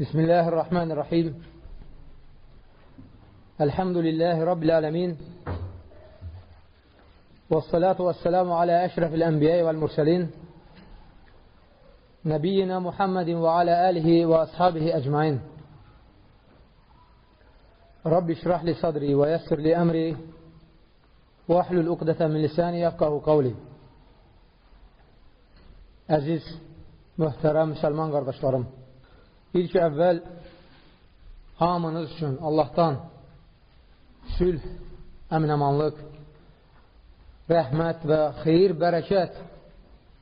بسم الله الرحمن الرحيم. الحمد لله رب العالمين. والصلاة والسلام على أشرف الأنبياء والمرسلين نبينا محمد وعلى آله وأصحابه أجمعين. رب اشرح لي صدري ويسر لي أمري واحلل عقدة من lisani yafqahu qavli Əziz, möhtərəm müsəlman qardaşlarım, ilk əvvəl hamınız üçün Allahdan sülh, əminəmanlıq, rəhmət və xeyir, bərəkət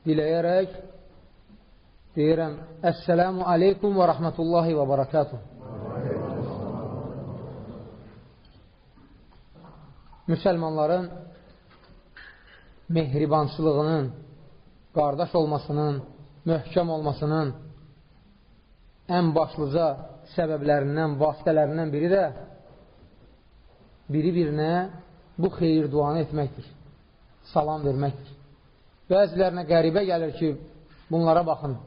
diləyərək deyirəm, Əssəlamu aleykum və rəhmətullahi və barakatuhu. müsəlmanların mehribançılığının, qardaş olmasının, möhkəm olmasının ən başlıca səbəblərindən, vasitələrindən biri də biri-birinə bu xeyir duanı etməkdir, salam verməkdir. Bəzilərinə qəribə gəlir ki, bunlara baxın,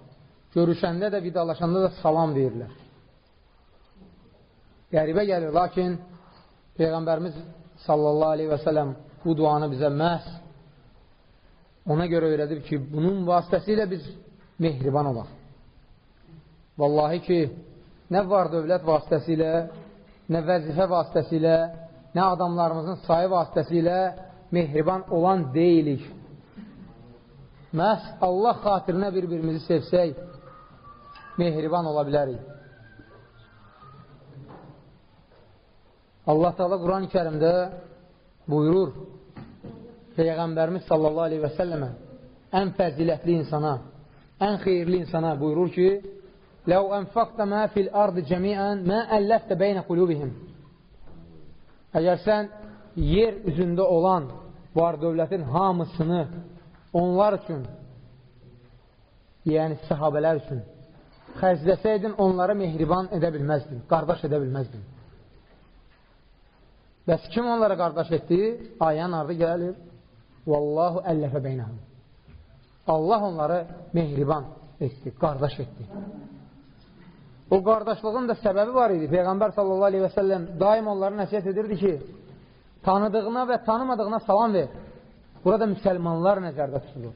görüşəndə də, vidalaşanda da salam deyirlər. Qəribə gəlir, lakin Peyğəmbərimiz sallallahu aleyhi və sələm bu duanı bizə məhz ona görə öyrədib ki, bunun vasitəsilə biz mehriban olaq. Vallahi ki, nə var dövlət vasitəsilə, nə vəzifə vasitəsilə, nə adamlarımızın sayı vasitəsilə mehriban olan deyilik. Məhz Allah xatirinə bir-birimizi sevsək, mehriban ola bilərik. Allah Teala Quran-ı Kərimdə buyurur Peyğəmbərimiz sallallahu aleyhi və səlləmə ən fəzilətli insana, ən xeyirli insana buyurur ki Ləv ənfaqda mə fil ardı cəmiən mə əlləftə beynə qulubihim Əgər sən yer üzündə olan var dövlətin hamısını onlar üçün yəni sahabələr üçün xərcləsəydin onları mehriban edə bilməzdin, qardaş edə bilməzdin. Bəs kim onlara qardaş etdi? Ayənin ardı gəlir. Vallahu əlləfə beynəhəm. Allah onları mehriban etdi, qardaş etdi. O qardaşlığın da səbəbi var idi. Peyğəmbər sallallahu aleyhi və səlləm daim onları nəsiyyət edirdi ki, tanıdığına və tanımadığına salam ver. Burada müsəlmanlar nəzərdə tutulur.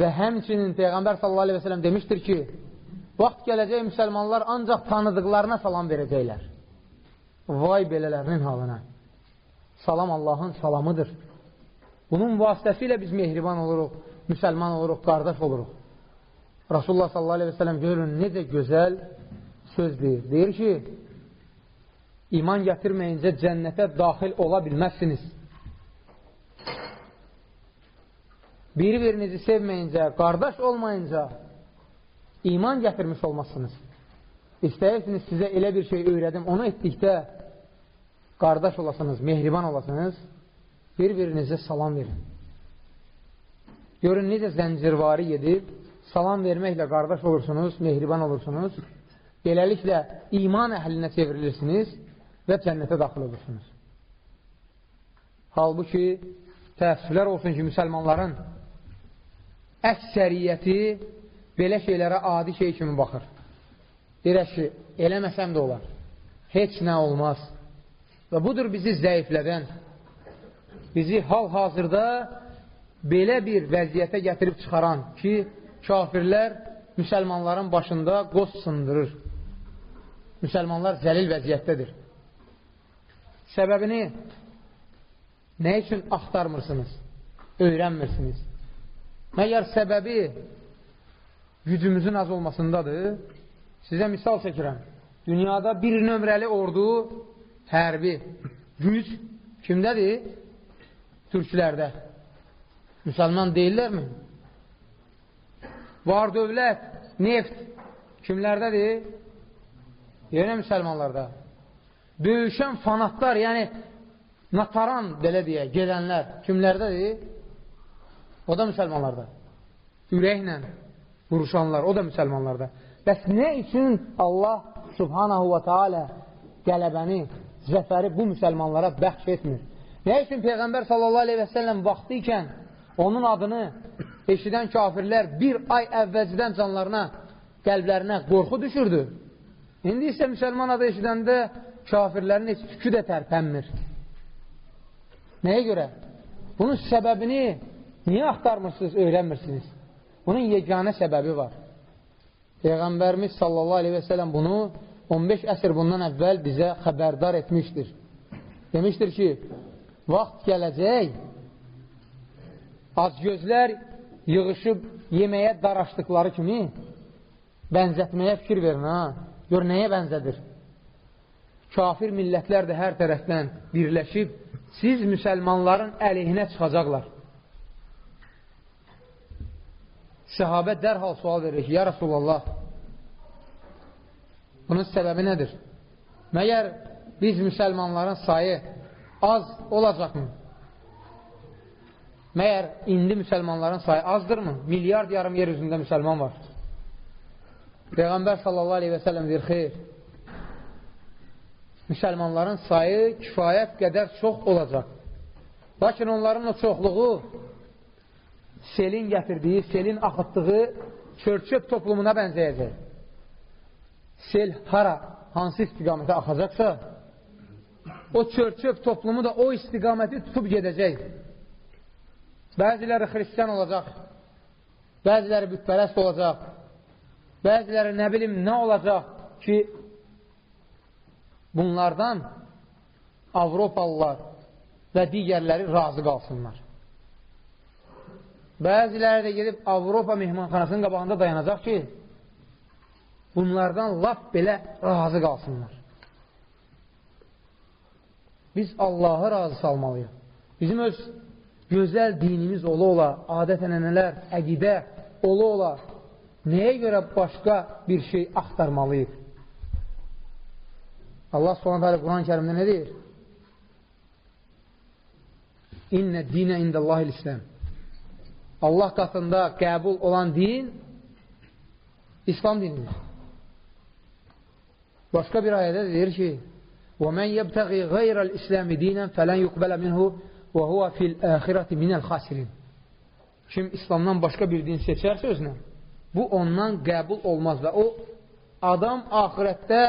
Və həmçinin Peyğəmbər sallallahu aleyhi və səlləm demişdir ki, vaxt gələcək müsəlmanlar ancaq tanıdıqlarına salam verəcəklər. Vay belələrinin halına. Salam Allahın salamıdır. Bunun vasitəsilə biz mehriban oluruq, müsəlman oluruq, qardaş oluruq. Rasulullah sallallahu aleyhi və sələm görün, necə gözəl söz deyir. Deyir ki, iman gətirməyincə cənnətə daxil ola bilməzsiniz. Bir-birinizi sevməyincə, qardaş olmayınca iman gətirmiş olmazsınız. İstəyirsiniz sizə elə bir şey öyrədim, onu etdikdə qardaş olasınız, mehriban olasınız, bir-birinizə salam verin. Görün, necə zəncirvari edib, salam verməklə qardaş olursunuz, mehriban olursunuz, beləliklə iman əhlinə çevrilirsiniz və cənnətə daxil olursunuz. Halbuki, təəssüflər olsun ki, müsəlmanların əksəriyyəti belə şeylərə adi şey kimi baxır. Deyirək ki, eləməsəm də olar. Heç nə olmaz. Və budur bizi zəiflədən, bizi hal-hazırda belə bir vəziyyətə gətirib çıxaran ki, kafirlər müsəlmanların başında qoz sındırır. Müsəlmanlar zəlil vəziyyətdədir. Səbəbini nə üçün axtarmırsınız? Öyrənmirsiniz. Məgər səbəbi gücümüzün az olmasındadır? Sizə misal çəkirəm. Dünyada bir nömrəli ordu hərbi güc kimdədir? Türklərdə. Müsəlman deyillərmi? Var dövlət, neft kimlərdədir? Yenə müsəlmanlarda. Böyüşən fanatlar, yəni nataran, belə deyə, gedənlər kimlərdədir? O da müsəlmanlarda. Ürəklə vuruşanlar, o da müsəlmanlarda. Bəs nə üçün Allah subhanahu və teala qələbəni zəfəri bu müsəlmanlara bəxş etmir. Nə üçün Peyğəmbər sallallahu aleyhi və səlləm vaxtı ikən onun adını eşidən kafirlər bir ay əvvəlcədən canlarına, qəlblərinə qorxu düşürdü. İndi isə müsəlman adı eşidəndə kafirlərin heç tükü də tərpənmir. Nəyə görə? Bunun səbəbini niyə axtarmırsınız, öyrənmirsiniz? Bunun yeganə səbəbi var. Peyğəmbərimiz sallallahu aleyhi və sələm bunu 15 əsr bundan əvvəl bizə xəbərdar etmişdir. Demişdir ki, vaxt gələcək, acgözlər yığışıb yeməyə daraşdıqları kimi bənzətməyə fikir verin, ha? Gör, nəyə bənzədir? Kafir millətlər də hər tərəfdən birləşib, siz müsəlmanların əleyhinə çıxacaqlar. Səhabə dərhal sual verir ki, ya Rasulallah, bunun səbəbi nədir? Məgər biz müsəlmanların sayı az olacaqmı? Məyər indi müsəlmanların sayı azdırmı? Milyard yarım yer üzündə müsəlman var. Peyğəmbər sallallahu aleyhi və sələm deyir, xeyr, müsəlmanların sayı kifayət qədər çox olacaq. Lakin onların o çoxluğu selin gətirdiyi, selin axıtdığı çörçöp toplumuna bənzəyəcək. Sel hara, hansı istiqamətə axacaqsa, o çörçöp toplumu da o istiqaməti tutub gedəcək. Bəziləri xristiyan olacaq, bəziləri bütpərəst olacaq, bəziləri nə bilim nə olacaq ki, bunlardan Avropalılar və digərləri razı qalsınlar. Bəziləri də gedib Avropa mehmanxanasının qabağında dayanacaq ki, bunlardan laf belə razı qalsınlar. Biz Allahı razı salmalıyıq. Bizim öz gözəl dinimiz ola-ola, adət-ənənələr, əqidə ola-ola nəyə görə başqa bir şey axtarmalıyıq? Allah s.ə.v. Quran-ı kərimdə nə deyir? İnnə dinə indəllahil İslam. Allah qatında qəbul olan din İslam dinidir. Başqa bir ayədə deyir ki, وَمَنْ يَبْتَغِ غَيْرَ الْإِسْلَامِ دِينًا فَلَنْ يُقْبَلَ مِنْهُ və huvə fil əxirəti minəl xasirin. Kim İslamdan başqa bir din seçərsə özünə, bu ondan qəbul olmaz və o adam axirətdə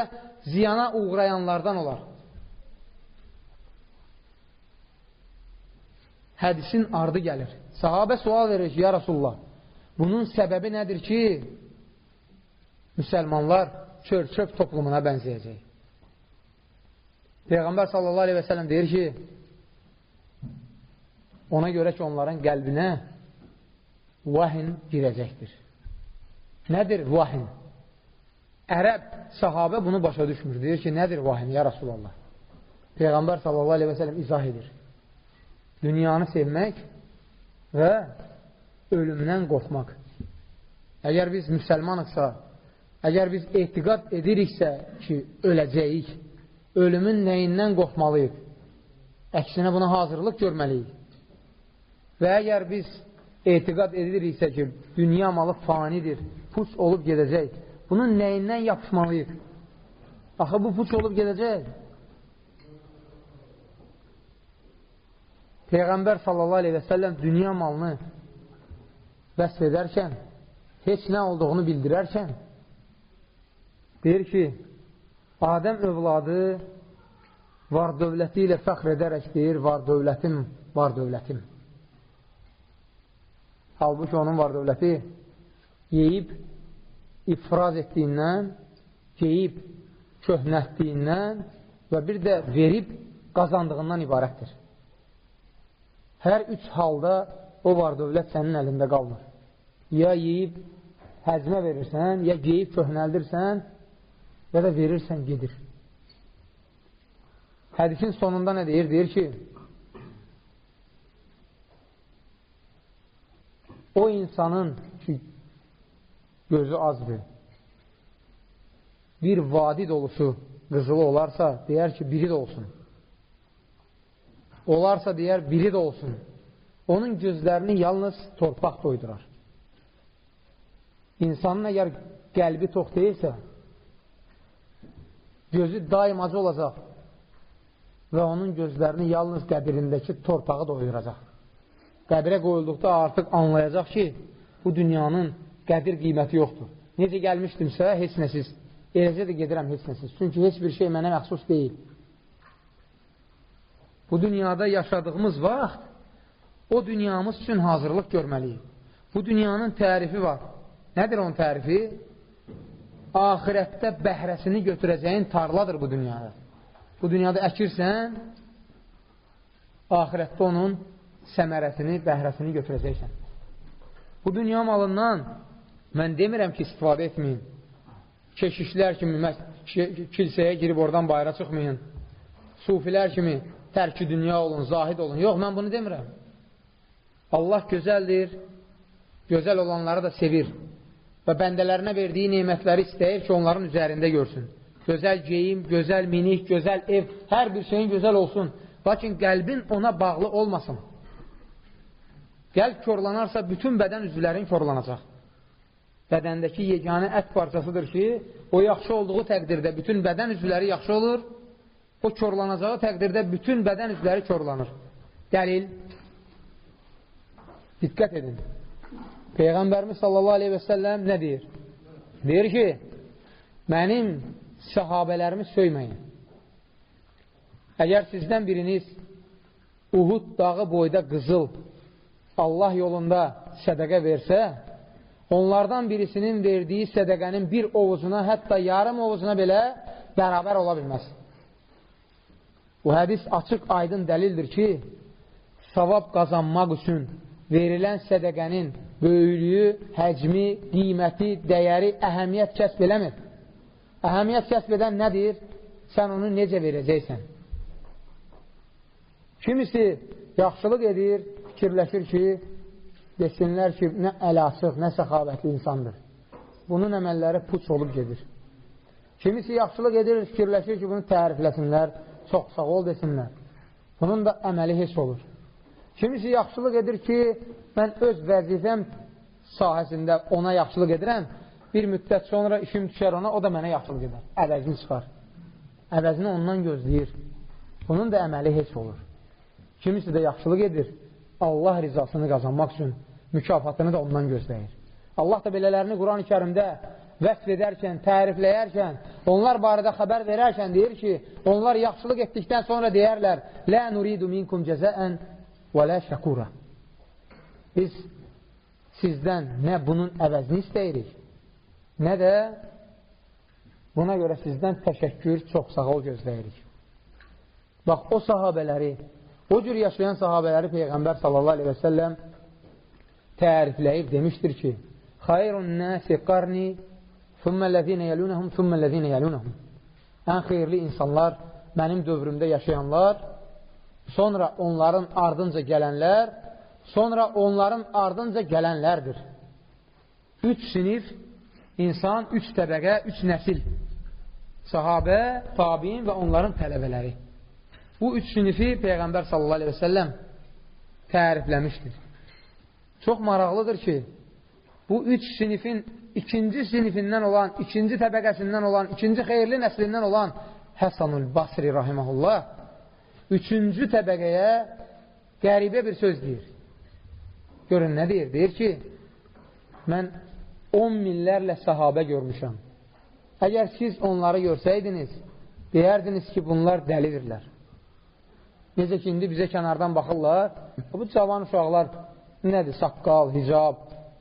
ziyana uğrayanlardan olar. Hədisin ardı gəlir. Sahabə sual verir ki, ya Rasulullah, bunun səbəbi nədir ki, müsəlmanlar çör-çöp toplumuna bənzəyəcək? Peyğəmbər sallallahu aleyhi və sələm deyir ki, Ona görə ki, onların qəlbinə vahin girəcəkdir. Nədir vahin? Ərəb sahabə bunu başa düşmür. Deyir ki, nədir vahin, ya Rasulallah? Peyğəmbər sallallahu aleyhi və sələm izah edir. Dünyanı sevmək və ölümdən qorxmaq. Əgər biz müsəlmanıqsa, əgər biz etiqat ediriksə ki, öləcəyik, ölümün nəyindən qorxmalıyıq? Əksinə buna hazırlıq görməliyik. Və əgər biz etiqad ediriksə ki, dünya malı fanidir, puç olub gedəcək, bunun nəyindən yapışmalıyıq? Axı, bu puç olub gedəcək. Peyğəmbər sallallahu aleyhi və səlləm dünya malını vəsf edərkən, heç nə olduğunu bildirərkən, deyir ki, Adəm övladı var dövləti ilə fəxr edərək deyir, var dövlətim, var dövlətim. Halbuki onun var dövləti yeyib ifraz etdiyindən, yeyib köhnətdiyindən və bir də verib qazandığından ibarətdir. Hər üç halda o var dövlət sənin əlində qalmır. Ya yeyib həzmə verirsən, ya yeyib köhnəldirsən, ya da verirsən, gedir. Hədisin sonunda nə deyir? Deyir ki, o insanın ki, gözü azdır, bir vadi dolusu qızılı olarsa, deyər ki, biri də olsun. Olarsa, deyər, biri də olsun. Onun gözlərini yalnız torpaq doydurar. İnsanın əgər qəlbi tox deyilsə, gözü daimacı olacaq və onun gözlərini yalnız qəbirindəki torpağı doyuracaq qəbrə qoyulduqda artıq anlayacaq ki, bu dünyanın qədir qiyməti yoxdur. Necə gəlmişdimsə, heç nəsiz eləcə də gedirəm heç nəsiz. Çünki heç bir şey mənə məxsus deyil. Bu dünyada yaşadığımız vaxt o dünyamız üçün hazırlıq görməliyik. Bu dünyanın tərifi var. Nədir onun tərifi? Ahirətdə bəhrəsini götürəcəyin tarladır bu dünyada. Bu dünyada əkirsən, ahirətdə onun səmərəsini, bəhrəsini götürəcəksən. Bu dünya malından mən demirəm ki, istifadə etməyin. Keşişlər kimi kilsəyə girib oradan bayra çıxmayın. Sufilər kimi tərki dünya olun, zahid olun. Yox, mən bunu demirəm. Allah gözəldir, gözəl olanları da sevir və bəndələrinə verdiyi neymətləri istəyir ki, onların üzərində görsün. Gözəl geyim, gözəl minik, gözəl ev, hər bir şeyin gözəl olsun. Lakin qəlbin ona bağlı olmasın. Qəlb korlanarsa, bütün bədən üzvlərin korlanacaq. Bədəndəki yeganə ət parçasıdır ki, o yaxşı olduğu təqdirdə bütün bədən üzvləri yaxşı olur, o korlanacağı təqdirdə bütün bədən üzvləri korlanır. Dəlil. Diqqət edin. Peyğəmbərimiz sallallahu aleyhi və səlləm nə deyir? Deyir ki, mənim səhabələrimi söyməyin. Əgər sizdən biriniz Uhud dağı boyda qızıl Allah yolunda sədəqə versə, onlardan birisinin verdiyi sədəqənin bir ovuzuna, hətta yarım ovuzuna belə bərabər ola bilməz. Bu hədis açıq aydın dəlildir ki, savab qazanmaq üçün verilən sədəqənin böyüklüyü, həcmi, qiyməti, dəyəri, əhəmiyyət kəsb eləmir. Əhəmiyyət kəsb edən nədir? Sən onu necə verəcəksən? Kimisi yaxşılıq edir, fikirləşir ki, desinlər ki, nə əl açıq, nə səxavətli insandır. Bunun əməlləri puç olub gedir. Kimisi yaxşılıq edir, fikirləşir ki, bunu tərifləsinlər, çox sağ ol desinlər. Bunun da əməli heç olur. Kimisi yaxşılıq edir ki, mən öz vəzifəm sahəsində ona yaxşılıq edirəm, bir müddət sonra işim düşər ona, o da mənə yaxşılıq edər. Əvəzini çıxar. Əvəzini ondan gözləyir. Bunun da əməli heç olur. Kimisi də yaxşılıq edir. Allah rizasını qazanmaq üçün mükafatını da ondan gözləyir. Allah da belələrini Quran-ı kərimdə vəsf edərkən, tərifləyərkən, onlar barədə xəbər verərkən deyir ki, onlar yaxşılıq etdikdən sonra deyərlər, Lə nuridu minkum cəzəən və lə şəkura. Biz sizdən nə bunun əvəzini istəyirik, nə də buna görə sizdən təşəkkür, çox sağ ol gözləyirik. Bax, o sahabələri, o cür yaşayan sahabələri Peyğəmbər sallallahu aleyhi və səlləm tərifləyib demişdir ki, Xayrun nəsi qarni Sümmələzinə yəlunəhum, sümmələzinə yəlunəhum. Ən xeyirli insanlar mənim dövrümdə yaşayanlar, sonra onların ardınca gələnlər, sonra onların ardınca gələnlərdir. Üç sinif insan, üç təbəqə, üç nəsil. Sahabə, tabiin və onların tələbələri. Bu üç sinifi Peyğəmbər sallallahu aleyhi və səlləm tərifləmişdir. Çox maraqlıdır ki, bu üç sinifin ikinci sinifindən olan, ikinci təbəqəsindən olan, ikinci xeyirli nəslindən olan Həsanul Basri rahiməhullah üçüncü təbəqəyə qəribə bir söz deyir. Görün, nə deyir? Deyir ki, mən 10 minlərlə sahabə görmüşəm. Əgər siz onları görsəydiniz, deyərdiniz ki, bunlar dəlidirlər. Necə ki, indi bizə kənardan baxırlar, bu cavan uşaqlar nədir? Saqqal, hicab,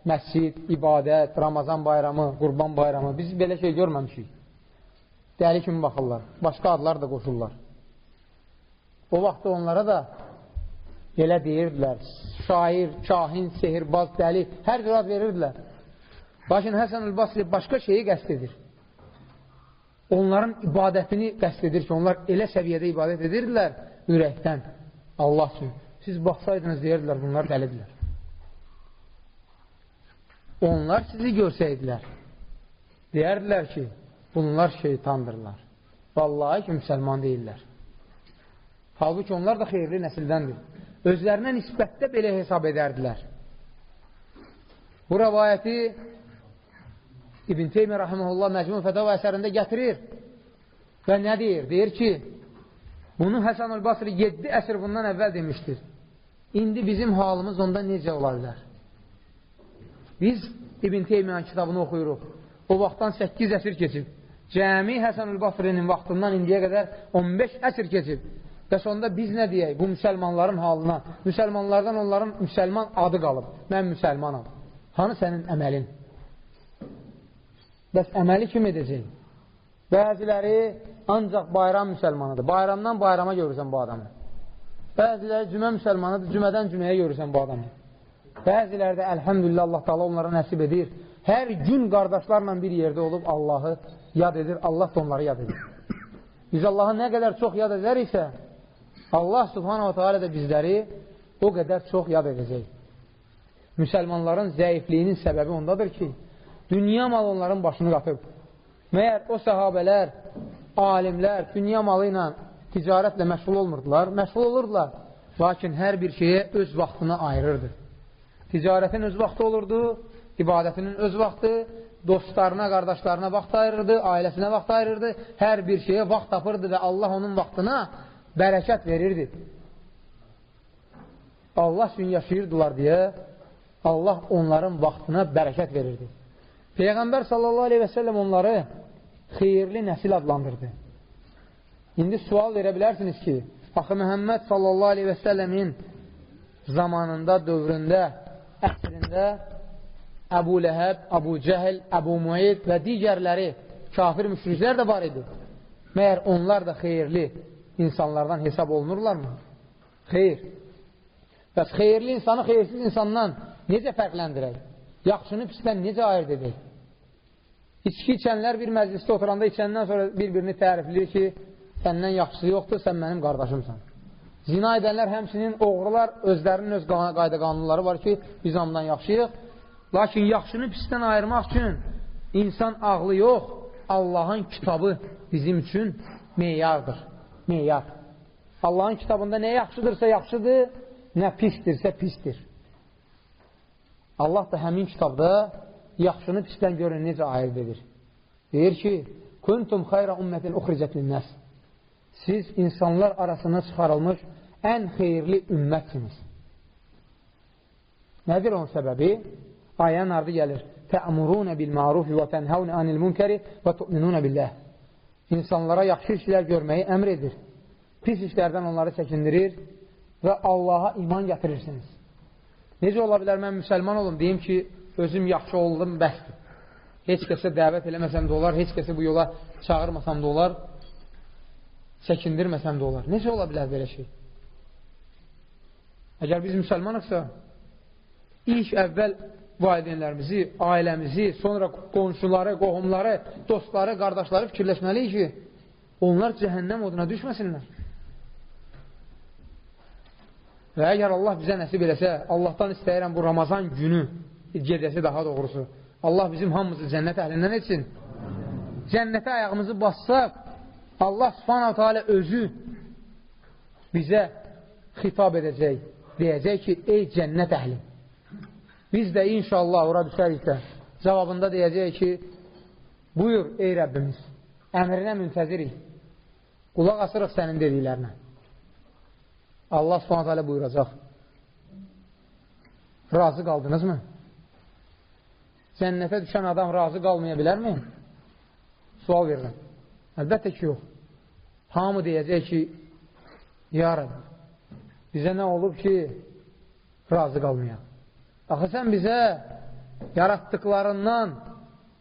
məscid, ibadət, Ramazan bayramı, qurban bayramı. Biz belə şey görməmişik. Dəli kimi baxırlar. Başqa adlar da qoşurlar. O vaxtda onlara da elə deyirdilər. Şair, kahin, sehirbaz, dəli, hər cür ad verirdilər. Lakin Həsən Əlbasri başqa şeyi qəst edir. Onların ibadətini qəst edir ki, onlar elə səviyyədə ibadət edirdilər ürəkdən Allah üçün. Siz baxsaydınız deyirdilər, bunlar dəlidirlər. Onlar sizi görsəydilər, deyərdilər ki, bunlar şeytandırlar. Vallahi ki, müsəlman deyirlər. Halbuki onlar da xeyirli nəsildəndir. Özlərinə nisbətdə belə hesab edərdilər. Bu rəvayəti İbn Teymi Rahimullah Məcmun Fətəva əsərində gətirir və nə deyir? Deyir ki, bunu Həsən Basri 7 əsr bundan əvvəl demişdir. İndi bizim halımız onda necə ola bilər? Biz İbn Teymiyyənin kitabını oxuyuruq. O vaxtdan 8 əsr keçib. Cəmi Həsənül Basrinin vaxtından indiyə qədər 15 əsr keçib. Bəs onda biz nə deyək bu müsəlmanların halına? Müsəlmanlardan onların müsəlman adı qalıb. Mən müsəlmanam. Hanı sənin əməlin? Bəs əməli kim edəcək? Bəziləri ancaq bayram müsəlmanıdır. Bayramdan bayrama görürsən bu adamı. Bəziləri cümə müsəlmanıdır. Cümədən cüməyə görürsən bu adamı. Bəziləri də əlhəmdülillah Allah taala onlara nəsib edir. Hər gün qardaşlarla bir yerdə olub Allahı yad edir. Allah da onları yad edir. Biz Allahı nə qədər çox yad edəriksə, Allah subhanahu teala da bizləri o qədər çox yad edəcək. Müsəlmanların zəifliyinin səbəbi ondadır ki, dünya mal onların başını qatıb. Məyər o səhabələr, alimlər dünya malı ilə ticarətlə məşğul olmurdular, məşğul olurdular. Lakin hər bir şeyə öz vaxtını ayırırdı. Ticarətin öz vaxtı olurdu, ibadətinin öz vaxtı, dostlarına, qardaşlarına vaxt ayırırdı, ailəsinə vaxt ayırırdı, hər bir şeyə vaxt tapırdı və Allah onun vaxtına bərəkət verirdi. Allah üçün yaşayırdılar deyə Allah onların vaxtına bərəkət verirdi. Peyğəmbər sallallahu aleyhi və səlləm onları xeyirli nəsil adlandırdı. İndi sual verə bilərsiniz ki, axı Məhəmməd sallallahu aleyhi və səlləmin zamanında, dövründə, əsrində Əbu Ləhəb, Əbu Cəhil, Əbu Muayyid və digərləri kafir müşriklər də var idi. Məyər onlar da xeyirli insanlardan hesab olunurlarmı? Xeyr. Bəs xeyirli insanı xeyirsiz insandan necə fərqləndirək? Yaxşını pisdən necə ayırt edək? İçki içənlər bir məclisdə oturanda içəndən sonra bir-birini tərifləyir ki, səndən yaxşısı yoxdur, sən mənim qardaşımsan. Zina edənlər həmsinin oğrular özlərinin öz qayda qanunları var ki, biz hamdan yaxşıyıq. Lakin yaxşını pisdən ayırmaq üçün insan ağlı yox, Allahın kitabı bizim üçün meyardır. Meyar. Allahın kitabında nə yaxşıdırsa yaxşıdır, nə pisdirsə pisdir. Allah da həmin kitabda yaxşını pisdən görün necə ayırt edir. Deyir ki, Kuntum xayra ümmətin uxricət linnəs. Siz insanlar arasına çıxarılmış ən xeyirli ümmətsiniz. Nədir onun səbəbi? Ayənin ardı gəlir. Tə'murunə bil marufi və tənhəvnə anil münkəri və tu'minunə billəh. İnsanlara yaxşı işlər görməyi əmr edir. Pis işlərdən onları çəkindirir və Allaha iman gətirirsiniz. Necə ola bilər mən müsəlman olum, deyim ki, özüm yaxşı oldum, bəsdir. Heç kəsə dəvət eləməsəm də olar, heç kəsə bu yola çağırmasam da olar, çəkindirməsəm də olar. Necə ola bilər belə şey? Əgər biz müsəlmanıqsa, ilk əvvəl valideynlərimizi, ailəmizi, sonra qonşuları, qohumları, dostları, qardaşları fikirləşməliyik ki, onlar cəhənnəm oduna düşməsinlər. Və əgər Allah bizə nəsib eləsə, Allahdan istəyirəm bu Ramazan günü, gecəsi daha doğrusu, Allah bizim hamımızı cənnət əhlindən etsin. Cənnətə ayağımızı bassaq, Allah subhanahu teala özü bizə xitab edəcək, deyəcək ki, ey cənnət əhli, Biz də inşallah ora düşəriksə, cavabında deyəcək ki, buyur ey Rəbbimiz, əmrinə müntəzirik, qulaq asırıq sənin dediklərinə. Allah subhanət hələ buyuracaq, razı qaldınızmı? Cənnətə düşən adam razı qalmaya bilərmi? Sual verirəm. Əlbəttə ki, yox. Hamı deyəcək ki, ya Rəbb, bizə nə olub ki, razı qalmayaq? Axı sən bizə yaratdıqlarından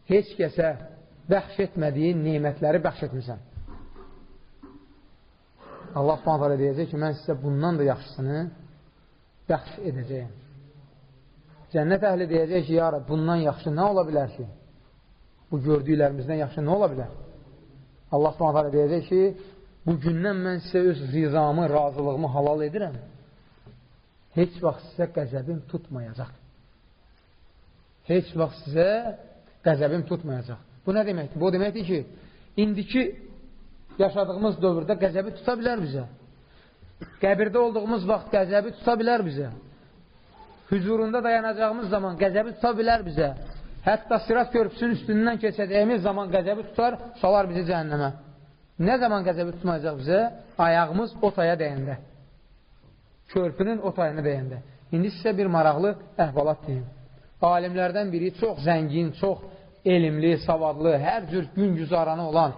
heç kəsə bəxş etmədiyin nemətləri bəxş etmirsən. Allah subhanət deyəcək ki, mən sizə bundan da yaxşısını bəxş edəcəyim. Cənnət əhli deyəcək ki, ya Rab, bundan yaxşı nə ola bilər ki? Bu gördüklərimizdən yaxşı nə ola bilər? Allah subhanət deyəcək ki, bu gündən mən sizə öz rizamı, razılığımı halal edirəm. Heç vaxt sizə qəzəbim tutmayacaq heç vaxt sizə qəzəbim tutmayacaq. Bu nə deməkdir? Bu deməkdir ki, indiki yaşadığımız dövrdə qəzəbi tuta bilər bizə. Qəbirdə olduğumuz vaxt qəzəbi tuta bilər bizə. Hüzurunda dayanacağımız zaman qəzəbi tuta bilər bizə. Hətta sirat körpüsünün üstündən keçəcəyimiz zaman qəzəbi tutar, salar bizi cəhənnəmə. Nə zaman qəzəbi tutmayacaq bizə? Ayağımız o taya dəyəndə. Körpünün o tayını dəyəndə. İndi sizə bir maraqlı əhvalat deyim alimlərdən biri çox zəngin, çox elmli, savadlı, hər cür gün güzaranı olan,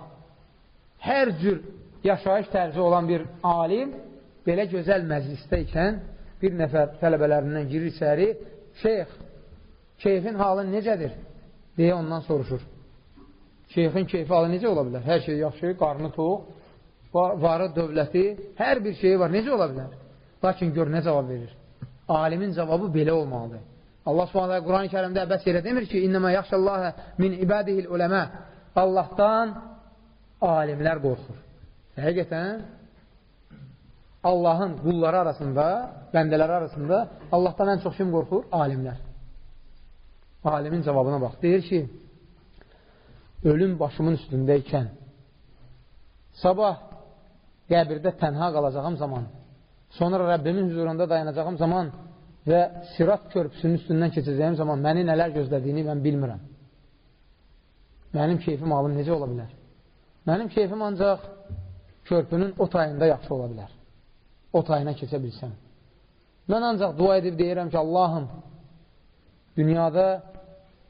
hər cür yaşayış tərzi olan bir alim belə gözəl məclisdə ikən bir nəfər tələbələrindən girir içəri, şeyx, keyfin halı necədir? deyə ondan soruşur. Şeyxin keyfi halı necə ola bilər? Hər şey yaxşı, qarnı toq, varı, dövləti, hər bir şeyi var. Necə ola bilər? Lakin gör nə cavab verir. Alimin cavabı belə olmalıdır. Allah subhanələ Quran-ı kərimdə bəs yerə demir ki, İnnəmə yaxşəllahə min ibadihil uləmə Allahdan alimlər qorxur. Həqiqətən Allahın qulları arasında, bəndələri arasında Allahdan ən çox kim qorxur? Alimlər. Alimin cavabına bax. Deyir ki, ölüm başımın üstündəykən sabah qəbirdə tənha qalacağım zaman, sonra Rəbbimin huzurunda dayanacağım zaman və sirat körpüsünün üstündən keçəcəyim zaman məni nələr gözlədiyini mən bilmirəm. Mənim keyfim alım necə ola bilər? Mənim keyfim ancaq körpünün o tayında yaxşı ola bilər. O tayına keçə bilsəm. Mən ancaq dua edib deyirəm ki, Allahım, dünyada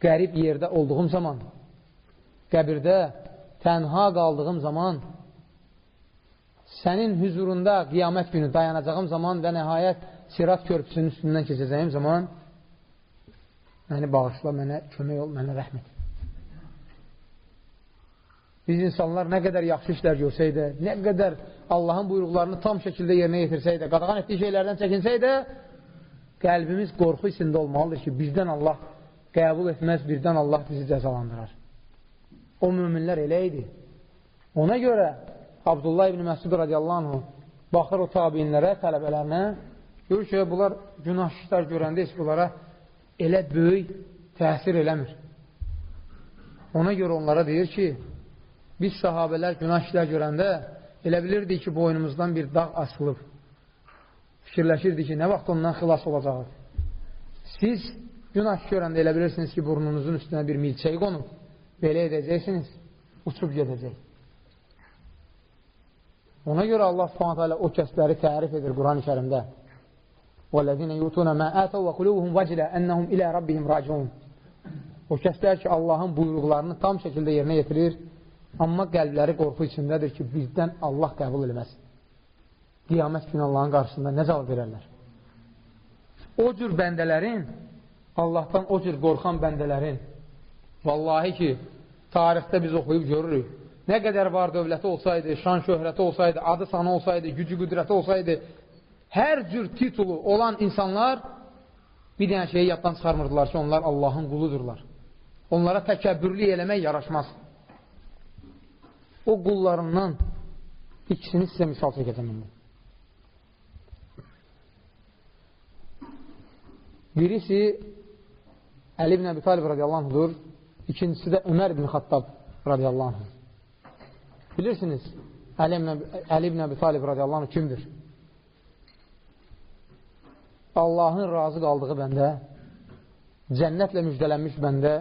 qərib yerdə olduğum zaman, qəbirdə tənha qaldığım zaman, sənin hüzurunda qiyamət günü dayanacağım zaman və nəhayət sirat körpüsünün üstündən keçəcəyim zaman məni bağışla, mənə kömək ol, mənə rəhmət. Biz insanlar nə qədər yaxşı işlər görsəydə, nə qədər Allahın buyruqlarını tam şəkildə yerinə yetirsəydə, qadağan etdiyi şeylərdən çəkinsəydə, qəlbimiz qorxu içində olmalıdır ki, bizdən Allah qəbul etməz, birdən Allah bizi cəzalandırar. O müminlər elə idi. Ona görə Abdullah ibn Məsud radiyallahu anhu baxır o tabinlərə, tələbələrinə, görür ki, bunlar günah işlər görəndə heç bunlara elə böyük təsir eləmir. Ona görə onlara deyir ki, biz sahabələr günah işlər görəndə elə bilirdik ki, boynumuzdan bir dağ asılıb. Fikirləşirdik ki, nə vaxt ondan xilas olacaq. Siz günah görəndə elə bilirsiniz ki, burnunuzun üstünə bir milçək qonub, belə edəcəksiniz, uçub gedəcək. Ona görə Allah subhanət hələ o kəsləri tərif edir Quran-ı kərimdə. وَالَّذِينَ يُؤْتُونَ مَا آتَوْا وَقُلُوبُهُمْ وَجِلَ أَنَّهُمْ إِلَى رَبِّهِمْ رَاجِعُونَ O kəslər ki, Allahın buyruqlarını tam şəkildə yerinə yetirir, amma qəlbləri qorxu içindədir ki, bizdən Allah qəbul eləməz. Qiyamət günü Allahın qarşısında nə cavab verərlər? O cür bəndələrin, Allahdan o cür qorxan bəndələrin, vallahi ki, tarixdə biz oxuyub görürük, nə qədər var dövləti olsaydı, şan şöhrəti olsaydı, adı sanı olsaydı, gücü qüdrəti olsaydı, hər cür titulu olan insanlar bir dənə şeyi yaddan çıxarmırdılar ki, onlar Allahın quludurlar. Onlara təkəbbürlü eləmək yaraşmaz. O qullarından ikisini sizə misal çəkəcəm indi. Birisi Əli ibn Əbi Talib radiyallahu anhudur. İkincisi də Ömər ibn Xattab radiyallahu anhu. Bilirsiniz, Əli ibn, Əli ibn Əbi Talib radiyallahu anhu kimdir? Allahın razı qaldığı bəndə, cənnətlə müjdələnmiş bəndə,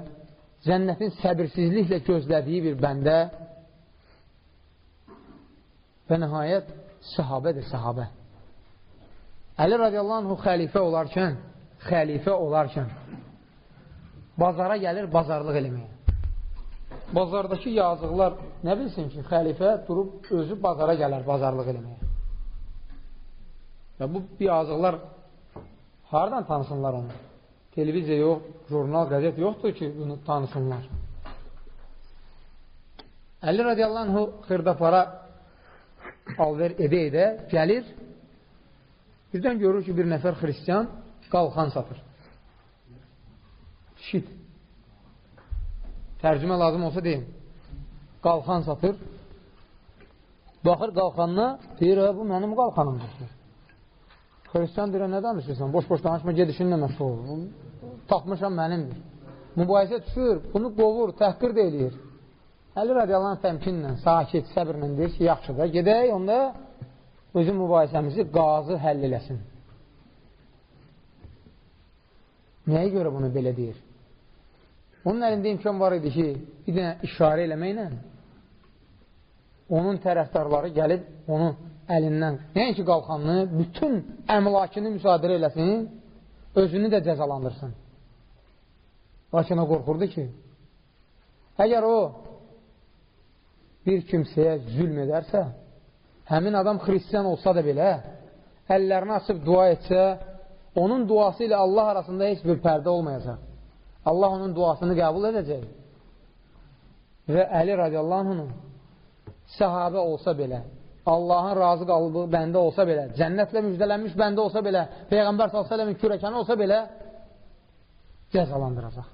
cənnətin səbirsizliklə gözlədiyi bir bəndə və nəhayət səhabədir, səhabə. Əli radiyallahu anhu xəlifə olarkən, xəlifə olarkən bazara gəlir bazarlıq eləməyə. Bazardakı yazıqlar nə bilsin ki, xəlifə durub özü bazara gələr bazarlıq eləməyə. Və bu yazıqlar Haradan tanısınlar onu? Televiziya yox, jurnal, qəzet yoxdur ki, bunu tanısınlar. Əli radiyallahu anhu xırdapara alver edə-edə gəlir, birdən görür ki, bir nəfər xristiyan qalxan satır. Şit. Tərcümə lazım olsa deyim. Qalxan satır. Baxır qalxanına, deyir, bu mənim qalxanımdır. Xristiyan deyir, nə danışırsan? Boş-boş danışma, ged işinlə məşğul ol. Tapmışam mənimdir. Mübahisə düşür, bunu qovur, təhqir də eləyir. Əli radiyallahu təmkinlə, sakit, səbirlə deyir ki, yaxşı da, gedək, onda özü mübahisəmizi qazı həll eləsin. Nəyə görə bunu belə deyir? Onun əlində imkan var idi ki, bir dənə işarə eləməklə onun tərəfdarları gəlib onu əlindən, nəinki qalxanını, bütün əmlakını müsadirə eləsin, özünü də cəzalandırsın. Lakin o qorxurdu ki, Əgər o bir kimsəyə zülm edərsə, həmin adam xristiyan olsa da belə, əllərini açıb dua etsə, onun duası ilə Allah arasında heç bir pərdə olmayacaq. Allah onun duasını qəbul edəcək. Və Əli radiyallahu anh səhabə olsa belə, Allahın razı qaldığı bəndə olsa belə, cənnətlə müjdələnmiş bəndə olsa belə, Peyğəmbər s.ə.v-in kürəkəni olsa belə, cəzalandıracaq.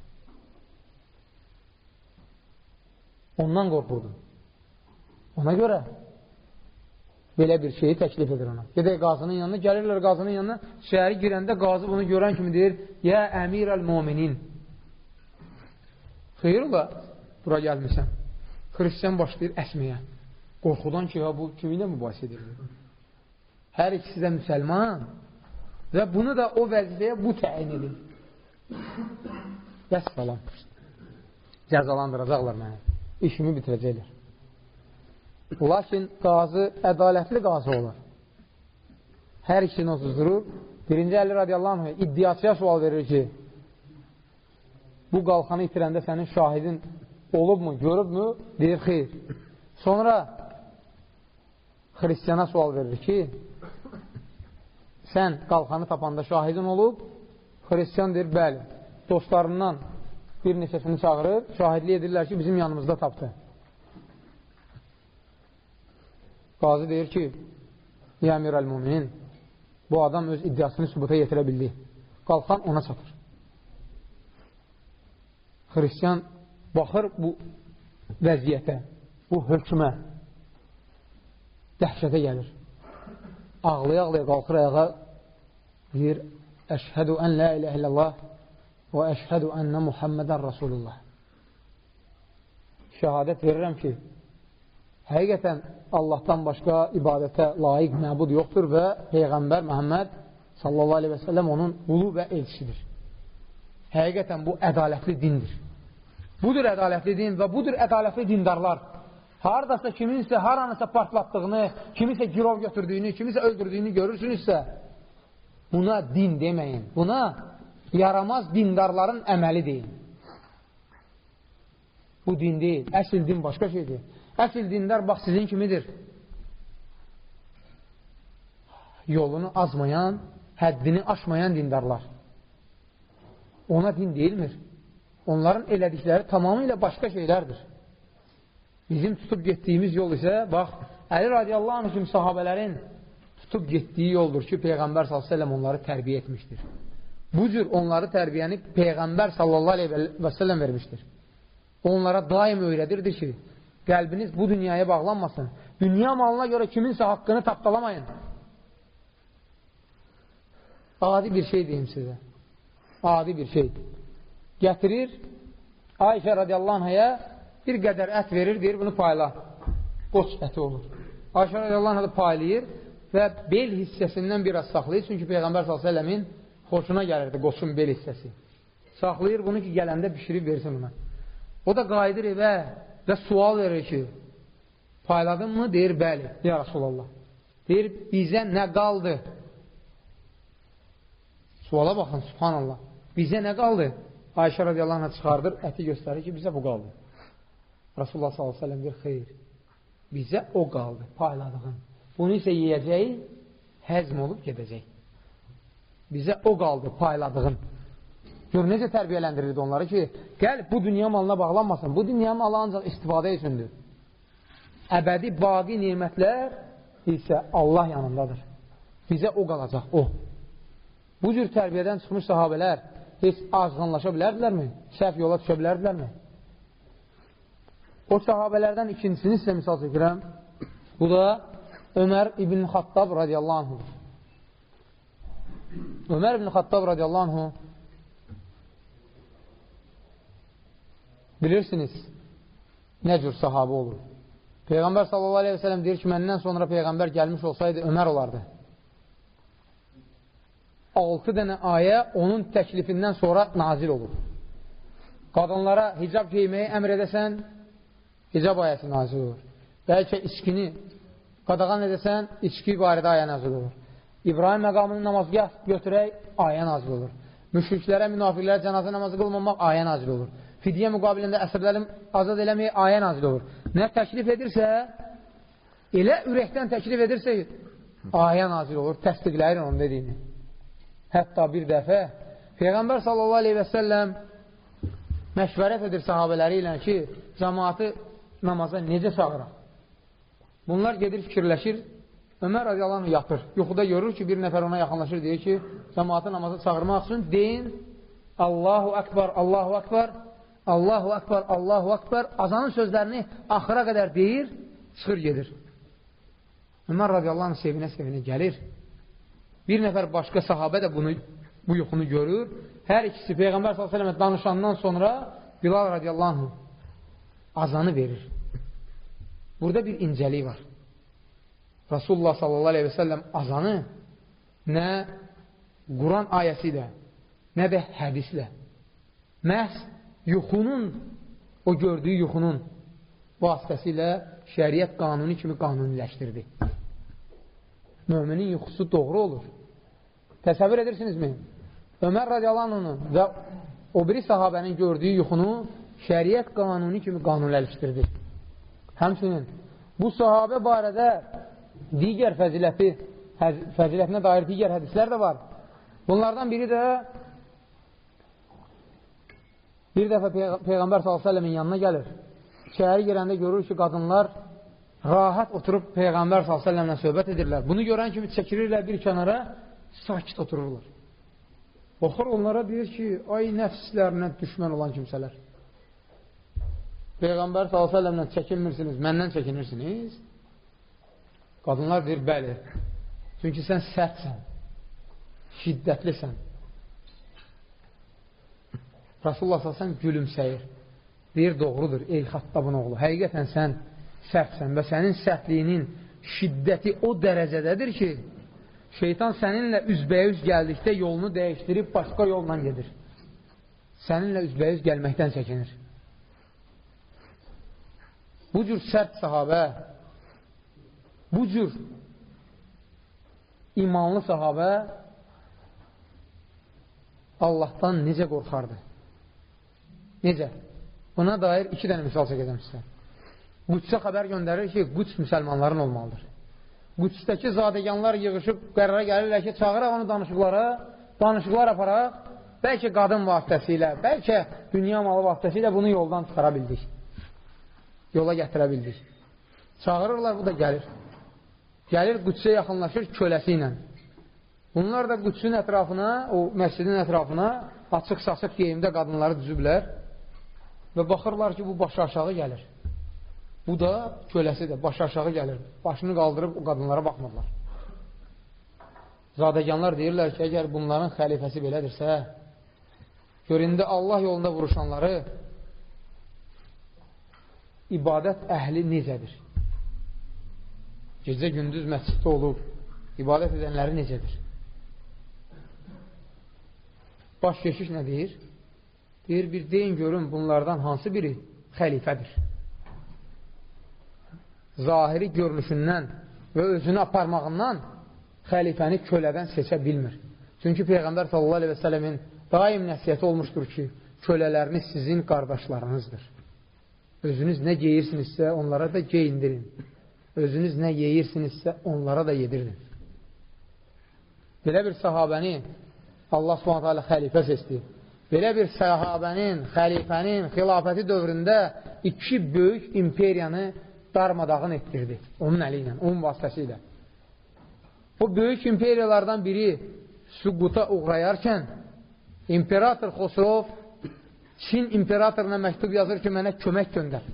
Ondan qorxurdu. Ona görə belə bir şeyi təklif edir ona. Gedək qazının yanına, gəlirlər qazının yanına, şəhəri girəndə qazı bunu görən kimi deyir, Yə əmir əl-muminin. Xeyr ola, bura gəlmirsən. Xristiyan başlayır əsməyə. Qorxudan ki, ya bu kiminlə mübahisə edir? Hər ikisi də müsəlman və bunu da o vəzifəyə bu təyin edir. Bəs falan. Cəzalandıracaqlar məni. İşimi bitirəcəklər. Lakin qazı ədalətli qazı olur. Hər ikisini o durur. Birinci Əli radiyallahu anh iddiaçıya sual verir ki, bu qalxanı itirəndə sənin şahidin olubmu, görübmü? Deyir, xeyr. Sonra xristiyana sual verir ki, sən qalxanı tapanda şahidin olub? Xristiyan deyir, bəli. Dostlarından bir neçəsini çağırır, şahidlik edirlər ki, bizim yanımızda tapdı. Qazi deyir ki, Ya Emir əl-Muminin, bu adam öz iddiasını sübuta yetirə bildi. Qalxan ona çatır. Xristiyan baxır bu vəziyyətə, bu hökmə, dəhşətə gəlir. Ağlaya-ağlaya qalxır ayağa, deyir, Əşhədü ən la ilə illallah və əşhədü ənə Muhammədən Rasulullah. Şəhadət verirəm ki, həqiqətən Allahdan başqa ibadətə layiq məbud yoxdur və Peyğəmbər Məhəmməd sallallahu aleyhi və səlləm onun qulu və elçidir. Həqiqətən bu ədalətli dindir. Budur ədalətli din və budur ədalətli dindarlar. Haradasa kiminsə, haranısa partlatdığını, kimisə girov götürdüyünü, kimisə öldürdüyünü görürsünüzsə, buna din deməyin. Buna yaramaz dindarların əməli deyil. Bu din deyil. Əsl din başqa şeydir. Əsl dindar bax sizin kimidir. Yolunu azmayan, həddini aşmayan dindarlar. Ona din deyilmir. Onların elədikləri tamamilə başqa şeylərdir. Bizim tutub getdiyimiz yol isə, bax, Əli radiyallahu anh kimi sahabələrin tutub getdiyi yoldur ki, Peyğəmbər s.ə.v onları tərbiyə etmişdir. Bu cür onları tərbiyəni Peyğəmbər s.ə.v vermişdir. Onlara daim öyrədirdi ki, qəlbiniz bu dünyaya bağlanmasın. Dünya malına görə kiminsə haqqını tapdalamayın. Adi bir şey deyim sizə. Adi bir şey. Gətirir, Ayşə radiyallahu anhaya bir qədər ət verir, deyir, bunu payla. Qoç əti olur. Ayşə radiyallahu anhada paylayır və bel hissəsindən biraz saxlayır. Çünki Peyğəmbər s.ə.v-in xoşuna gəlirdi qoçun bel hissəsi. Saxlayır bunu ki, gələndə pişirib versin ona. O da qayıdır evə və sual verir ki, payladın mı? Deyir, bəli, ya Rasulallah. Deyir, bizə nə qaldı? Suala baxın, subhanallah. Bizə nə qaldı? Ayşə radiyallahu anh çıxardır, əti göstərir ki, bizə bu qaldı. Rasulullah s.ə.v deyir, xeyr, bizə o qaldı, payladığın. Bunu isə yeyəcək, həzm olub gedəcək. Bizə o qaldı, payladığın. Gör, necə tərbiyələndirirdi onları ki, gəl bu dünya malına bağlanmasın. Bu dünya malı ancaq istifadə üçündür. Əbədi, baqi nimətlər isə Allah yanındadır. Bizə o qalacaq, o. Bu cür tərbiyədən çıxmış sahabələr heç azğınlaşa bilərdilərmi? Səhv yola düşə bilərdilərmi? O sahabələrdən ikincisini sizə misal çəkirəm. Bu da Ömər ibn Xattab radiyallahu anhu. Ömər ibn Xattab radiyallahu anhu bilirsiniz nə cür sahabı olur. Peyğəmbər sallallahu aleyhi ve sellem deyir ki, məndən sonra Peyğəmbər gəlmiş olsaydı Ömər olardı. 6 dənə ayə onun təklifindən sonra nazil olur. Qadınlara hicab geyməyi əmr edəsən, hicab ayəsi nazil olur. Bəlkə içkini qadağan edəsən, içki barədə ayə nazil olur. İbrahim məqamını namazgah götürək, ayə nazil olur. Müşriklərə, münafiqlərə cənazə namazı qılmamaq ayə nazil olur. Fidyə müqabilində əsrləri azad eləməyə ayə nazil olur. Nə təklif edirsə, elə ürəkdən təklif edirsə, ayə nazil olur, təsdiqləyir onun dediyini. Hətta bir dəfə Peyğəmbər sallallahu aleyhi və səlləm məşvərət edir sahabələri ilə ki, cəmaatı namaza necə çağıraq? Bunlar gedir, fikirləşir, Ömər radiyallahu yatır. Yuxuda görür ki, bir nəfər ona yaxınlaşır, deyir ki, cəmaatı namaza çağırmaq üçün deyin, Allahu Akbar, Allahu Akbar, Allahu Akbar, Allahu Akbar, azanın sözlərini axıra qədər deyir, çıxır gedir. Ömər radiyallahu anh sevinə-sevinə gəlir. Bir nəfər başqa sahabə də bunu, bu yuxunu görür. Hər ikisi Peyğəmbər s.ə.və danışandan sonra Bilal radiyallahu anh azanı verir. Burada bir incəlik var. Rasulullah səlləm azanı nə Quran ayəsi ilə, nə də hədislə məhz yuxunun, o gördüyü yuxunun vasitəsilə şəriət qanuni kimi qanuniləşdirdi. Müminin yuxusu doğru olur. Təsəvvür edirsinizmi? Ömər radiyalanının və o biri sahabənin gördüyü yuxunu şəriət qanuni kimi qanuniləşdirdi. Həmçinin bu sahabə barədə digər fəziləti, fəzilətinə dair digər hədislər də var. Bunlardan biri də bir dəfə Peyğəmbər s.ə.v-in yanına gəlir. İçəri girəndə görür ki, qadınlar rahat oturub Peyğəmbər s.ə.v-lə söhbət edirlər. Bunu görən kimi çəkirirlər bir kənara, sakit otururlar. Baxır onlara deyir ki, ay nəfslərinə düşmən olan kimsələr. Peyğəmbər s.ə.v-lə çəkinmirsiniz, məndən çəkinirsiniz. Qadınlar deyir, bəli. Çünki sən sərtsən, şiddətlisən. Rasulullah s.ə.v gülümsəyir. Deyir, doğrudur, ey xattabın oğlu. Həqiqətən sən sərtsən və sənin sərtliyinin şiddəti o dərəcədədir ki, şeytan səninlə üzbəyüz gəldikdə yolunu dəyişdirib başqa yolla gedir. Səninlə üzbəyüz gəlməkdən çəkinir. Bu cür sərt sahabə Bu cür imanlı sahabə Allahdan necə qorxardı? Necə? Buna dair iki dənə misal çəkəcəm sizə. Qudsə xəbər göndərir ki, Quds müsəlmanların olmalıdır. Qudsdəki zadəganlar yığışıb qərara gəlirlər ki, çağıraq onu danışıqlara, danışıqlar aparaq, bəlkə qadın vasitəsilə, bəlkə dünya malı vasitəsilə bunu yoldan çıxara bildik. Yola gətirə bildik. Çağırırlar, bu da gəlir. Gəlir Qüdsə yaxınlaşır köləsi ilə. Bunlar da Qüdsün ətrafına, o məscidin ətrafına açıq-saçıq geyimdə qadınları düzüblər və baxırlar ki, bu başı aşağı gəlir. Bu da köləsidir, başı aşağı gəlir. Başını qaldırıb o qadınlara baxmırlar. Zadəganlar deyirlər ki, əgər bunların xəlifəsi belədirsə, göründə Allah yolunda vuruşanları ibadət əhli necədir? gecə gündüz məsciddə olub, ibadət edənləri necədir? Baş keşiş nə deyir? Deyir, bir deyin görün bunlardan hansı biri xəlifədir? Zahiri görünüşündən və özünü aparmağından xəlifəni kölədən seçə bilmir. Çünki Peyğəmbər sallallahu aleyhi və sələmin daim nəsiyyəti olmuşdur ki, kölələriniz sizin qardaşlarınızdır. Özünüz nə geyirsinizsə onlara da geyindirin özünüz nə yeyirsinizsə onlara da yedirin. Belə bir sahabəni Allah subhanətə alə xəlifə seçdi. Belə bir sahabənin, xəlifənin xilafəti dövründə iki böyük imperiyanı darmadağın etdirdi. Onun əli ilə, onun vasitəsilə. O böyük imperiyalardan biri süquta uğrayarkən imperator Xosrov Çin imperatoruna məktub yazır ki, mənə kömək göndər.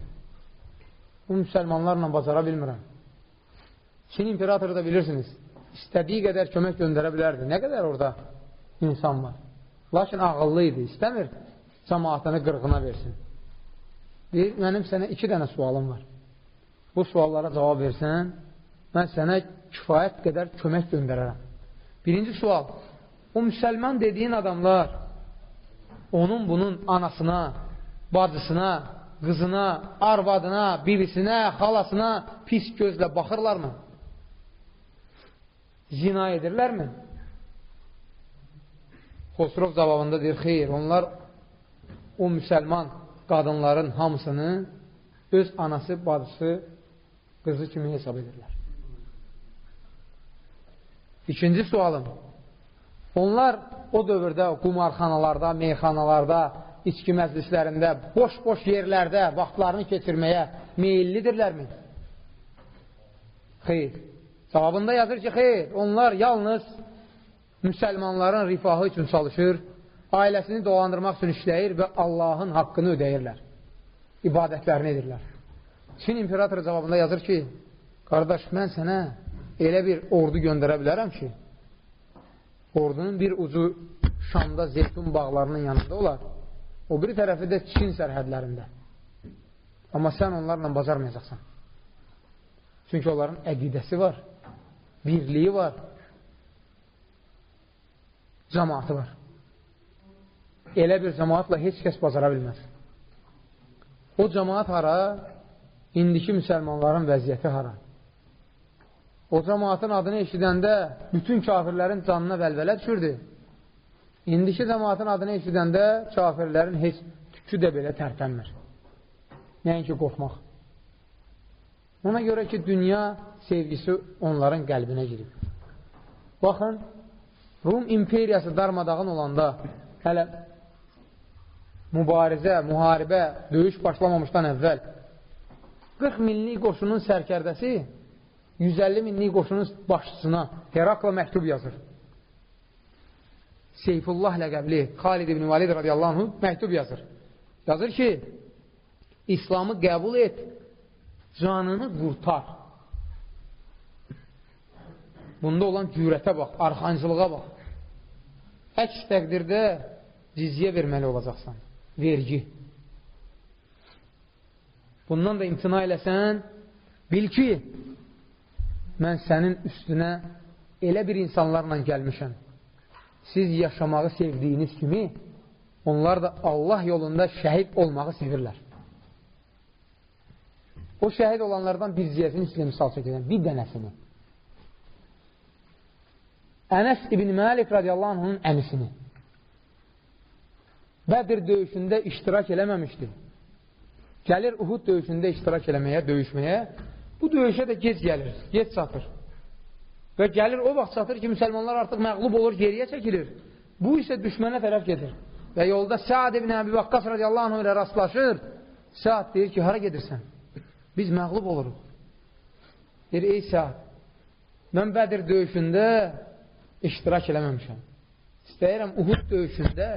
Bu müsəlmanlarla bacara bilmirəm. Çin imperatoru da bilirsiniz, istədiyi qədər kömək göndərə bilərdi. Nə qədər orada insan var. Lakin ağıllı idi, istəmir cəmaatını qırğına versin. Deyir, mənim sənə iki dənə sualım var. Bu suallara cavab versən, mən sənə kifayət qədər kömək göndərərəm. Birinci sual, o müsəlman dediyin adamlar onun bunun anasına, bacısına, qızına, arvadına, birisinə, xalasına pis gözlə baxırlarmı? zina edirlərmi? Xosrov cavabında deyir, xeyr, onlar o müsəlman qadınların hamısını öz anası, bacısı, qızı kimi hesab edirlər. İkinci sualım. Onlar o dövrdə qumarxanalarda, meyxanalarda, içki məclislərində, boş-boş yerlərdə vaxtlarını keçirməyə meyillidirlərmi? Xeyr. Cavabında yazır ki, xeyr, onlar yalnız müsəlmanların rifahı üçün çalışır, ailəsini dolandırmaq üçün işləyir və Allahın haqqını ödəyirlər. İbadətlərini edirlər. Çin imperatoru cavabında yazır ki, qardaş, mən sənə elə bir ordu göndərə bilərəm ki, ordunun bir ucu Şamda zeytun bağlarının yanında olar, o biri tərəfi də Çin sərhədlərində. Amma sən onlarla bacarmayacaqsan. Çünki onların əqidəsi var, birliyi var, cəmaatı var. Elə bir cəmaatla heç kəs bacara bilməz. O cəmaat hara, indiki müsəlmanların vəziyyəti hara. O cəmaatın adını eşidəndə bütün kafirlərin canına vəlvələ düşürdü. İndiki cəmaatın adını eşidəndə kafirlərin heç tükü də belə tərpənmir. Nəinki qorxmaq. Ona görə ki, dünya sevgisi onların qəlbinə girib. Baxın, Rum imperiyası darmadağın olanda hələ mübarizə, müharibə, döyüş başlamamışdan əvvəl 40 minlik qoşunun sərkərdəsi 150 minlik qoşunun başçısına Herakla məktub yazır. Seyfullah ləqəbli Xalid ibn Valid radiyallahu anh məktub yazır. Yazır ki, İslamı qəbul et, canını qurtar. Bunda olan cürətə bax, arxancılığa bax. Əks təqdirdə cizyə verməli olacaqsan. Vergi. Bundan da imtina eləsən, bil ki, mən sənin üstünə elə bir insanlarla gəlmişəm. Siz yaşamağı sevdiyiniz kimi, onlar da Allah yolunda şəhid olmağı sevirlər. O şəhid olanlardan bir ziyəfini sizə misal çəkəcəm, bir dənəsini. Ənəs ibn Məlik radiyallahu anhın əmisini. Bədir döyüşündə iştirak eləməmişdi. Gəlir Uhud döyüşündə iştirak eləməyə, döyüşməyə. Bu döyüşə də gec gəlir, gec çatır. Və gəlir o vaxt çatır ki, müsəlmanlar artıq məqlub olur, geriyə çəkilir. Bu isə düşmənə tərəf gedir. Və yolda Səad ibn Əbi Vaqqas radiyallahu anh ilə rastlaşır. Səad deyir ki, hara gedirsən? Biz məqlub oluruq. Deyir, ey Səad, mən Bədir döyüşündə iştirak eləməmişəm. İstəyirəm Uhud döyüşündə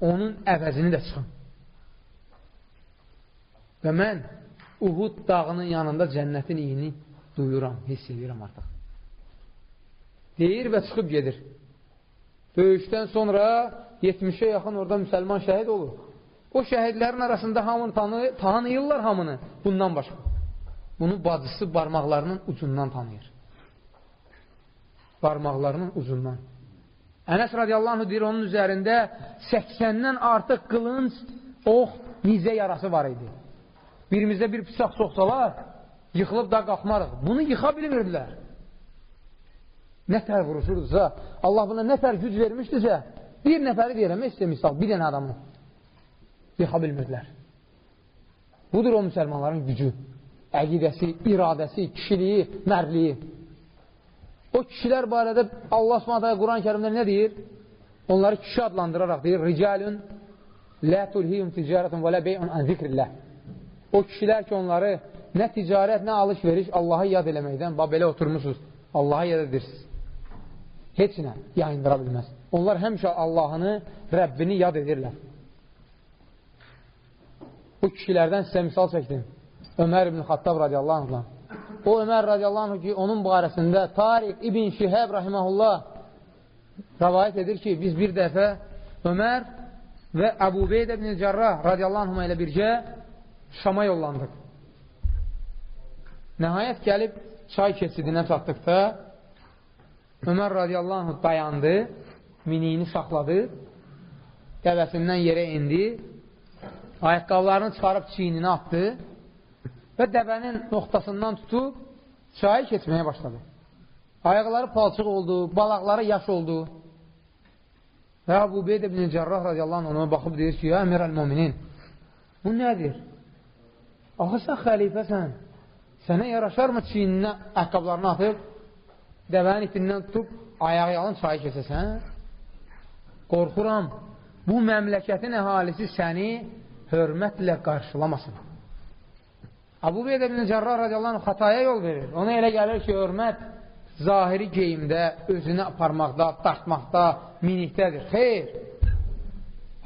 onun əvəzini də çıxım. Və mən Uhud dağının yanında cənnətin iyini duyuram, hiss edirəm artıq. Deyir və çıxıb gedir. Döyüşdən sonra 70-ə yaxın orada müsəlman şəhid olur. O şəhidlərin arasında hamını tanı tanıyırlar hamını bundan başqa. Bunu bacısı barmaqlarının ucundan tanıyır. Barmaqlarının ucundan. Ənəs radiyallahu deyir, onun üzərində 80-dən artıq qılınc, ox, nizə yarası var idi. Birimizdə bir pisaq soxsalar, yıxılıb da qalxmarıq. Bunu yıxa bilmirdilər. Nə tər vuruşurdusa, Allah buna nə tər güc vermişdirsə, bir nəfəri deyirəm, istə misal, bir dənə adamı yıxa bilmirdilər. Budur o müsəlmanların gücü, əqidəsi, iradəsi, kişiliyi, mərdliyi. O kişilər barədə Allah Subhanahu Quran-ı Kərimdə nə deyir? Onları kişi adlandıraraq deyir: "Ricalun la tulhihim ticaretun və la bey'un an zikrillah." O kişilər ki, onları nə ticarət, nə alış-veriş Allahı yad eləməkdən, bax belə oturmusunuz, Allahı yad edirsiniz. Heç nə yayındıra bilməz. Onlar həmişə Allahını, Rəbbini yad edirlər. Bu kişilərdən sizə misal çəkdim. Ömər ibn Xattab radiyallahu anhla. O Ömər radiyallahu ki, onun barəsində Tariq ibn Şihəb rahiməhullah rəvayət edir ki, biz bir dəfə Ömər və Əbu Beyd ibn Cərrah radiyallahu ilə birgə Şama yollandıq. Nəhayət gəlib çay keçidinə çatdıqda Ömər radiyallahu anh dayandı, miniyini saxladı, dəvəsindən yerə indi, ayaqqablarını çıxarıb çiyninə atdı və dəvənin nöqtasından tutub çayı keçməyə başladı. Ayaqları palçıq oldu, balaqları yaş oldu. Və Əbu Beyd ibn Cərrah radiyallahu anh ona baxıb deyir ki, ya əmir əl-müminin, Bu nədir? Axı sən xəlifəsən. Sənə yaraşarmı çiyninə əqqablarını atıb, dəvənin itindən tutub, ayağı yalın çayı keçəsən? Qorxuram, bu məmləkətin əhalisi səni hörmətlə qarşılamasın. Abu Beyd ibn Cərrah radiyallahu anh xataya yol verir. Ona elə gəlir ki, hörmət zahiri geyimdə, özünü aparmaqda, dartmaqda, minikdədir. Xeyr.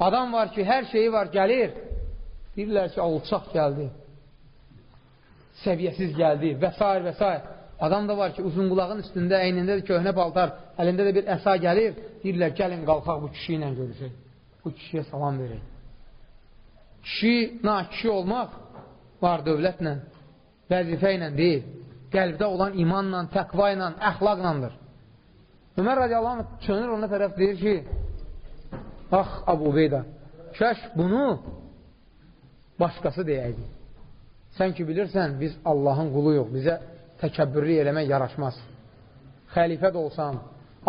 Adam var ki, hər şeyi var, gəlir. Deyirlər ki, alçaq gəldi. Səviyyəsiz gəldi və s. və s. Adam da var ki, uzun qulağın üstündə, əynində də köhnə paltar, əlində də bir əsa gəlir. Deyirlər, gəlin qalxaq bu kişi ilə görüşək. Bu kişiyə salam verək. Kişi, na, kişi olmaq var dövlətlə, vəzifə ilə deyil. Qəlbdə olan imanla, təqva ilə, əxlaqlandır. Ömər radiyallahu anh çönür ona tərəf deyir ki, ax, Abu Ubeyda, kəş bunu başqası deyəydi. Sən ki bilirsən, biz Allahın qulu yox, bizə təkəbbürlü eləmək yaraşmaz. Xəlifə də olsam,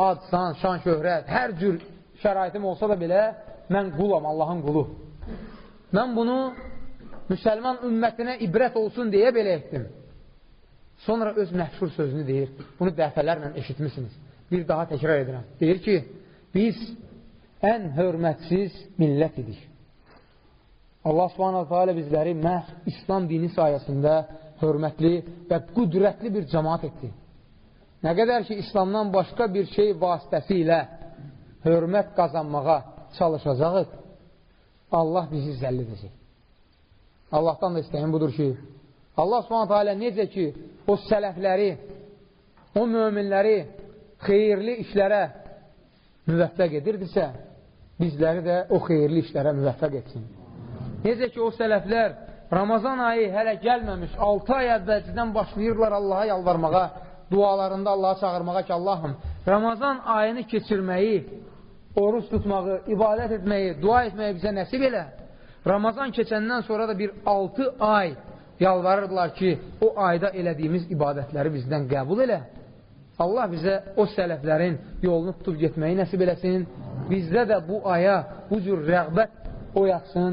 adsan, şan, şöhrət, hər cür şəraitim olsa da belə, mən qulam, Allahın qulu. Mən bunu müsəlman ümmətinə ibrət olsun deyə belə etdim. Sonra öz məhşur sözünü deyir. Bunu dəfələrlə eşitmişsiniz. Bir daha təkrar edirəm. Deyir ki, biz ən hörmətsiz millət idik. Allah subhanahu teala bizləri məhz İslam dini sayəsində hörmətli və qüdrətli bir cəmaat etdi. Nə qədər ki, İslamdan başqa bir şey vasitəsilə hörmət qazanmağa çalışacağıq, Allah bizi zəll edəcək. Allahdan da istəyim budur ki, Allah subhanətə alə necə ki, o sələfləri, o möminləri xeyirli işlərə müvəffəq edirdisə, bizləri də o xeyirli işlərə müvəffəq etsin. Necə ki, o sələflər Ramazan ayı hələ gəlməmiş, 6 ay əvvəlcədən başlayırlar Allaha yalvarmağa, dualarında Allaha çağırmağa ki, Allahım, Ramazan ayını keçirməyi, oruç tutmağı, ibadət etməyi, dua etməyi bizə nəsib elə. Ramazan keçəndən sonra da bir 6 ay yalvarırdılar ki, o ayda elədiyimiz ibadətləri bizdən qəbul elə. Allah bizə o sələflərin yolunu tutub getməyi nəsib eləsin. Bizdə də bu aya bu cür rəğbət oyatsın.